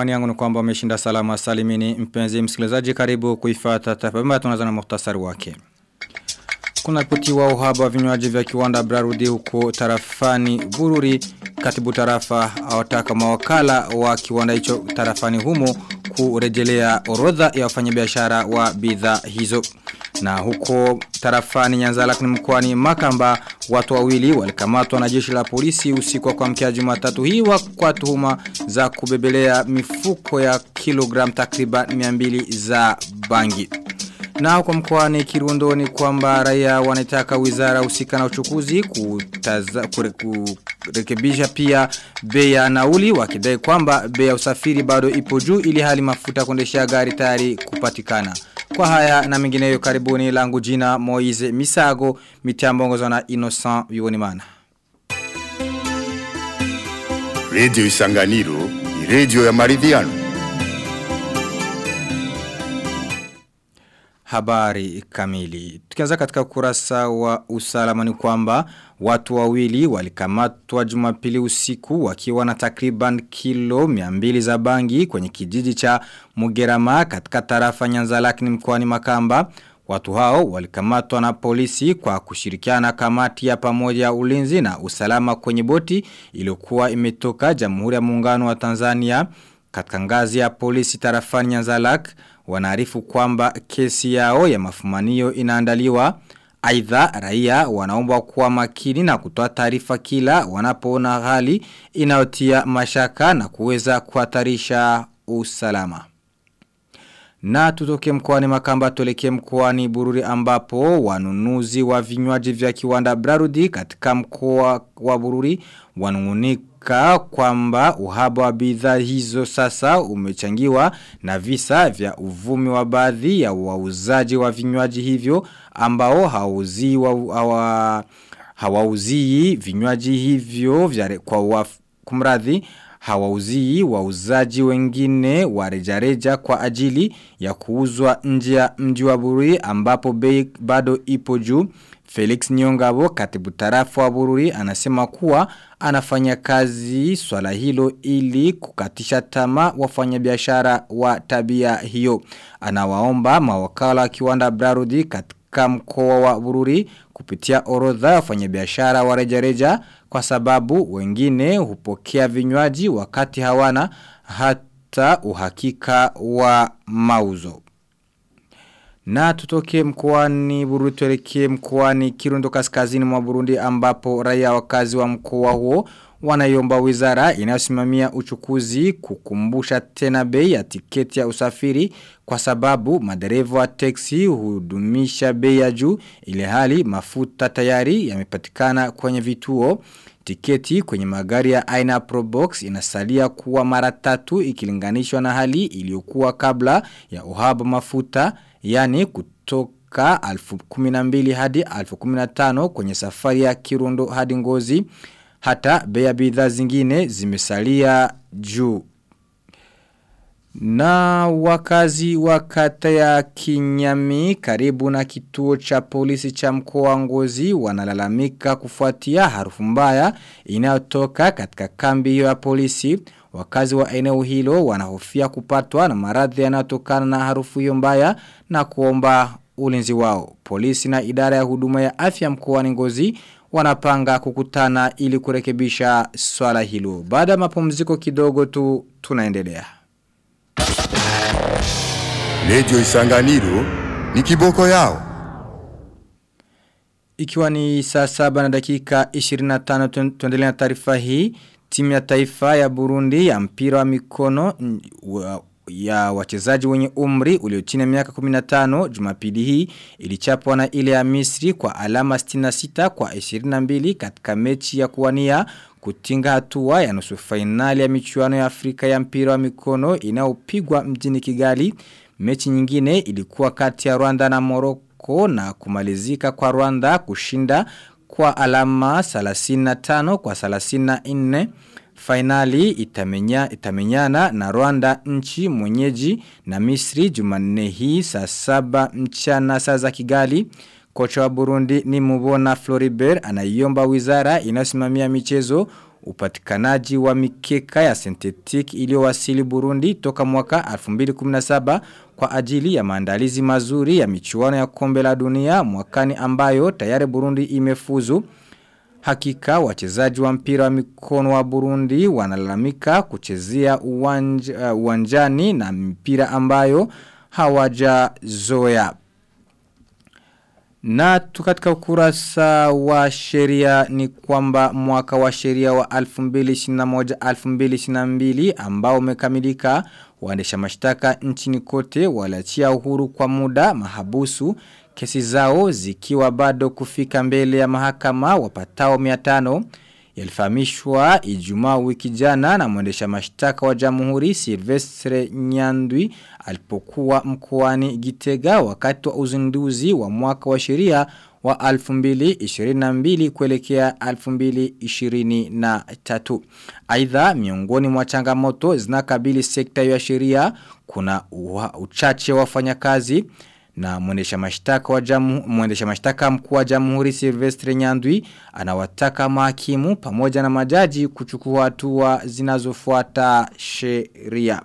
Imani yangu ni kwamba wameshinda salama salimini mpenzi msikilizaji karibu kuifata tunaanza na muhtasari wake. Kuna wa uhaba wa vinywaji vya kiwanda Brarudi huko tarafani Bururi katibu tarafa awataka mawakala wa kiwanda hicho tarafani humo kurejelea orodha ya wafanyabiashara wa bidhaa hizo. Na huko tarafani Nyanzala ni mkoani Makamba watu wawili walikamatwa na jeshi la polisi usiku wa kuamkia Jumatatu hii kwa tuhuma za kubebelea mifuko ya kilogram takriban 200 za bangi. Na huko mkwani Kirundo ni kwamba raia wanataka wizara husika na uchukuzi kutaza, kure, kurekebisha pia bei ya nauli wakidai kwamba bei ya usafiri bado ipo juu ili hali mafuta kundesha gari tayari kupatikana. Kwa haya na mingineyo karibuni langu jina moise Misago mitambo na Innocent Yuonimana. Radio Isanganiro ni radio ya maridhiano. Habari kamili. Tukianza katika kurasa wa usalama ni kwamba watu wawili walikamatwa jumapili usiku wakiwa na takriban kilo 200 za bangi kwenye kijiji cha Mugerama katika tarafa Nyanzalakini mkwani Makamba. Watu hao walikamatwa na polisi kwa kushirikiana kamati ya pamoja ya ulinzi na usalama kwenye boti iliyokuwa imetoka Jamhuri ya Muungano wa Tanzania katika ngazi ya polisi tarafani Nyanzalak wanaarifu kwamba kesi yao ya mafumanio inaandaliwa Aidha raia wanaomba kuwa makini na kutoa taarifa kila wanapoona hali inayotia mashaka na kuweza kuhatarisha usalama. Na tutoke mkoani makamba tuelekee mkoani bururi ambapo wanunuzi wa vinywaji vya kiwanda Brarudi katika mkoa wa bururi wanungunika kwamba uhaba wa bidhaa hizo sasa umechangiwa na visa vya uvumi wa baadhi ya wauzaji wa vinywaji hivyo ambao hawauzii hawa, hawauzii vinywaji hivyo vya kwa kumradhi hawauzii wauzaji wengine wa rejareja kwa ajili ya kuuzwa nje ya mji wa Buri ambapo bei bado ipo juu. Felix Nyongabo katibu tarafu wa Bururi anasema kuwa anafanya kazi swala hilo ili kukatisha tama wafanyabiashara wa tabia hiyo. Anawaomba mawakala kiwanda Brarudi katika mkoa wa Bururi kupitia orodha wafanyabiashara wa rejareja kwa sababu wengine hupokea vinywaji wakati hawana hata uhakika wa mauzo. Na tutoke mkoani Burundi tuelekee mkoani Kirundo kaskazini mwa Burundi ambapo raia wakazi wa mkoa huo wanaiomba wizara inayosimamia uchukuzi kukumbusha tena bei ya tiketi ya usafiri kwa sababu madereva wa teksi hudumisha bei ya juu ile hali mafuta tayari yamepatikana kwenye vituo. Tiketi kwenye magari ya aina Probox inasalia kuwa mara tatu ikilinganishwa na hali iliyokuwa kabla ya uhaba mafuta yani kutoka alfu kuminambili hadi alfu kuminatano kwenye safari ya kirundo hadi ngozi hata bei ya bidhaa zingine zimesalia juu. Na wakazi wa kata ya Kinyami karibu na kituo cha polisi cha mkoa ngozi wanalalamika kufuatia harufu mbaya inayotoka katika kambi ya polisi. Wakazi wa eneo hilo wanahofia kupatwa na maradhi yanayotokana na harufu hiyo mbaya na kuomba ulinzi wao. Polisi na idara ya huduma ya afya mkoani ngozi wanapanga kukutana ili kurekebisha swala hilo. Baada ya mapumziko kidogo tu tunaendelea. Radio Isanganiro ni kiboko yao. Ikiwa ni saa saba na dakika 25 tuendelea na taarifa hii, timu ya taifa ya Burundi ya mpira wa mikono ya wachezaji wenye umri ulio chini ya miaka 15 Jumapili hii ilichapwa na ile ya Misri kwa alama 66 kwa 22 katika mechi ya kuwania kutinga hatua ya nusu fainali ya michuano ya Afrika ya mpira wa mikono inayopigwa mjini Kigali. Mechi nyingine ilikuwa kati ya Rwanda na Morocco na kumalizika kwa Rwanda kushinda kwa alama 35 kwa 34. Fainali itamenya, itamenyana na Rwanda nchi mwenyeji na Misri jumanne hii saa saba mchana saa za Kigali. Kocha wa Burundi ni Mubona Floribert anaiomba wizara inayosimamia michezo upatikanaji wa mikeka ya synthetic iliyowasili Burundi toka mwaka 2017 kwa ajili ya maandalizi mazuri ya michuano ya kombe la dunia mwakani ambayo tayari Burundi imefuzu. Hakika wachezaji wa mpira wa mikono wa Burundi wanalalamika kuchezea uwanj, uh, uwanjani na mpira ambayo hawajazoea. Na tukatika ukurasa wa sheria ni kwamba mwaka wa sheria wa 2021-2022 ambao umekamilika waendesha mashtaka nchini kote waliachia uhuru kwa muda mahabusu kesi zao zikiwa bado kufika mbele ya mahakama wapatao 500 yalifahamishwa Ijumaa wiki jana na mwendesha mashtaka wa Jamhuri Silvestre Nyandwi alipokuwa mkoani Gitega wakati wa uzinduzi wa mwaka wa sheria wa 2022 kuelekea 2023. Aidha miongoni mwa changamoto zinakabili sekta ya sheria kuna uchache wa wafanyakazi na mwendesha mashtaka wa jamu, mwendesha mashtaka mkuu wa Jamhuri Silvestre Nyandwi anawataka mahakimu pamoja na majaji kuchukua hatua zinazofuata sheria.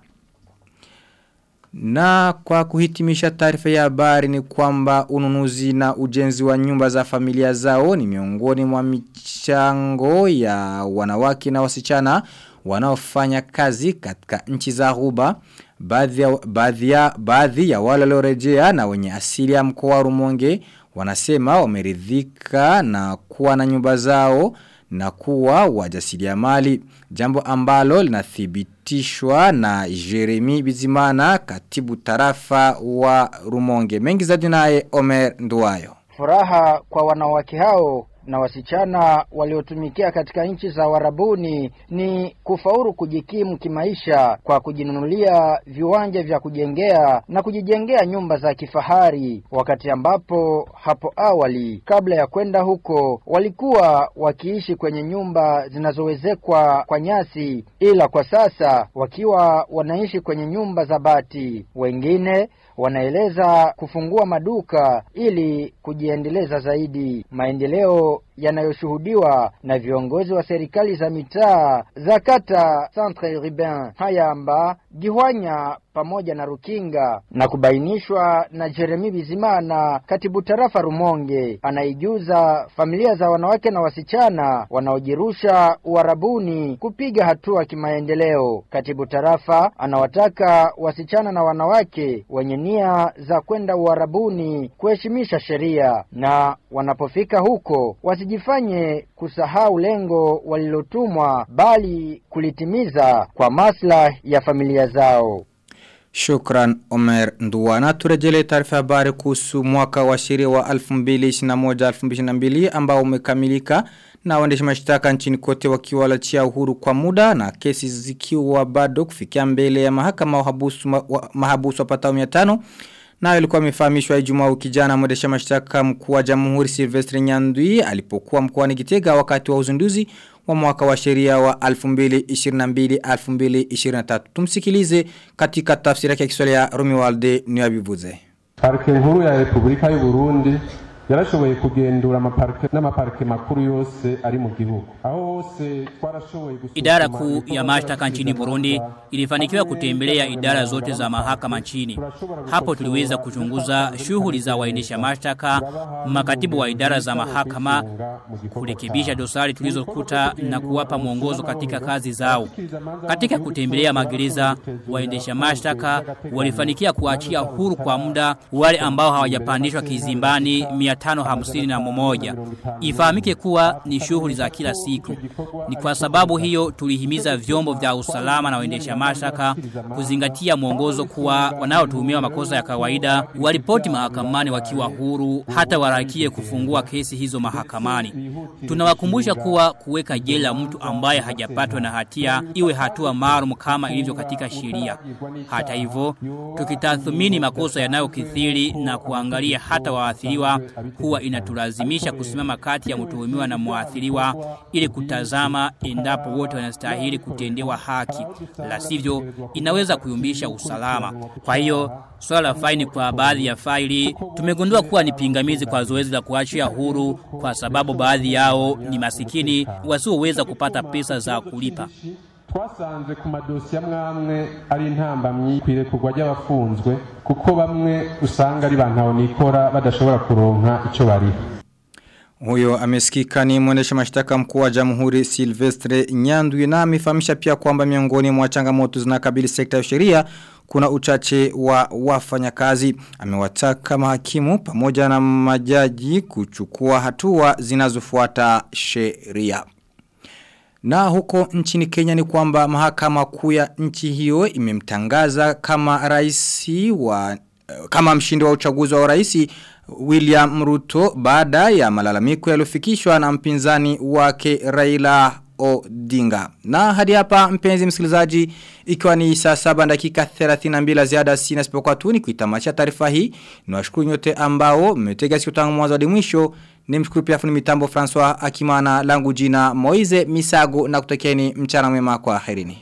Na kwa kuhitimisha taarifa ya habari ni kwamba ununuzi na ujenzi wa nyumba za familia zao ni miongoni mwa michango ya wanawake na wasichana wanaofanya kazi katika nchi za Ghuba. Baadhi ya, baadhi ya, baadhi ya wale lorejea na wenye asili ya mkoa wa Rumonge wanasema wameridhika na kuwa na nyumba zao na kuwa wajasiriamali jambo ambalo linathibitishwa na Jeremy Bizimana katibu tarafa wa Rumonge. Mengi zaidi naye Omer Nduwayo. Furaha kwa wanawake hao na wasichana waliotumikia katika nchi za warabuni ni kufaulu kujikimu kimaisha kwa kujinunulia viwanja vya kujengea na kujijengea nyumba za kifahari wakati ambapo hapo awali kabla ya kwenda huko walikuwa wakiishi kwenye nyumba zinazowezekwa kwa nyasi ila kwa sasa wakiwa wanaishi kwenye nyumba za bati. Wengine wanaeleza kufungua maduka ili kujiendeleza zaidi. Maendeleo So yanayoshuhudiwa na viongozi wa serikali za mitaa za kata Centre Urbain Hayamba, Gihwanya pamoja na Rukinga na kubainishwa na Jeremi Bizimana, katibu tarafa Rumonge, anaijuza familia za wanawake na wasichana wanaojirusha uharabuni kupiga hatua kimaendeleo. Katibu tarafa anawataka wasichana na wanawake wenye nia za kwenda uharabuni kuheshimisha sheria na wanapofika huko wasijifanye kusahau lengo walilotumwa bali kulitimiza kwa maslahi ya familia zao. Shukran Omer Nduwana turejele taarifa habari kuhusu mwaka wa sheria wa 2021-2022 ambao umekamilika na waendesha mashtaka nchini kote wakiwa walachia uhuru kwa muda na kesi zikiwa bado kufikia mbele ya mahakama mahabusu wa, mahabusu wapatao 500 na ilikuwa imefahamishwa Ijumaa wiki jana mwendesha mashtaka mkuu wa Jamhuri Silvestre Nyandwi alipokuwa mkoani Gitega wakati wa uzinduzi wa mwaka wa sheria wa 2022-2023. Tumsikilize katika tafsiri yake ya Kiswahili ya Romualde Nyabivuze. Parke nkuru ya Republika y'u Burundi yarashoboye kugendura amaparike n'amaparike makuru yose ari mu gihugu. Aho hose twarashoboye idara kuu ya mashtaka nchini Burundi ilifanikiwa kutembelea idara zote za mahakama nchini. Hapo tuliweza kuchunguza shughuli za waendesha mashtaka makatibu wa idara za mahakama kurekebisha dosari tulizokuta na kuwapa mwongozo katika kazi zao. Katika kutembelea magereza waendesha mashtaka walifanikia kuachia huru kwa muda wale ambao hawajapandishwa kizimbani 551. Ifahamike kuwa ni shughuli za kila siku. Ni kwa sababu hiyo tulihimiza vyombo vya usalama na waendesha mashtaka kuzingatia mwongozo kuwa wanaotuhumiwa makosa ya kawaida waripoti mahakamani wakiwa huru hata warakie kufungua kesi hizo mahakamani. Tunawakumbusha kuwa kuweka jela mtu ambaye hajapatwa na hatia iwe hatua maalum kama ilivyo katika sheria. Hata hivyo tukitathmini makosa yanayokithiri na kuangalia hata waathiriwa huwa inatulazimisha kusimama kati ya mtuhumiwa na muathiriwa ili kutazama endapo wote wanastahili kutendewa haki. La sivyo inaweza kuyumbisha usalama. Kwa hiyo swala la faini kwa baadhi ya faili tumegundua kuwa ni pingamizi kwa zoezi la kuachia huru kwa sababu baadhi yao ni masikini wasioweza kupata pesa za kulipa. Twasanze ku madosiye amwamwe ari intambamyi kwirekurwa ry'abafunzwe kuko bamwe usanga ari bantu nikora badashobora kuronka icyo bariha Huyo amesikika ni mwendesha mashtaka mkuu wa Jamhuri Silvestre Nyandwi na amefahamisha pia kwamba miongoni mwa changamoto zinakabili sekta ya sheria kuna uchache wa wafanyakazi. Amewataka mahakimu pamoja na majaji kuchukua hatua zinazofuata sheria. Na huko nchini Kenya ni kwamba mahakama kuu ya nchi hiyo imemtangaza kama raisi wa kama mshindi wa uchaguzi wa raisi William Ruto baada ya malalamiko yaliyofikishwa na mpinzani wake Raila Odinga. Na hadi hapa mpenzi msikilizaji ikiwa ni saa saba dakika 32 ziada sina sipokuwa tu ni kuitamacha taarifa hii. Niwashukuru nyote ambao mmetega siku tangu mwanzo hadi mwisho. Nimshukuru pia fundi mitambo François Akimana langu jina Moize Misago na kutekeni mchana mwema kwa herini.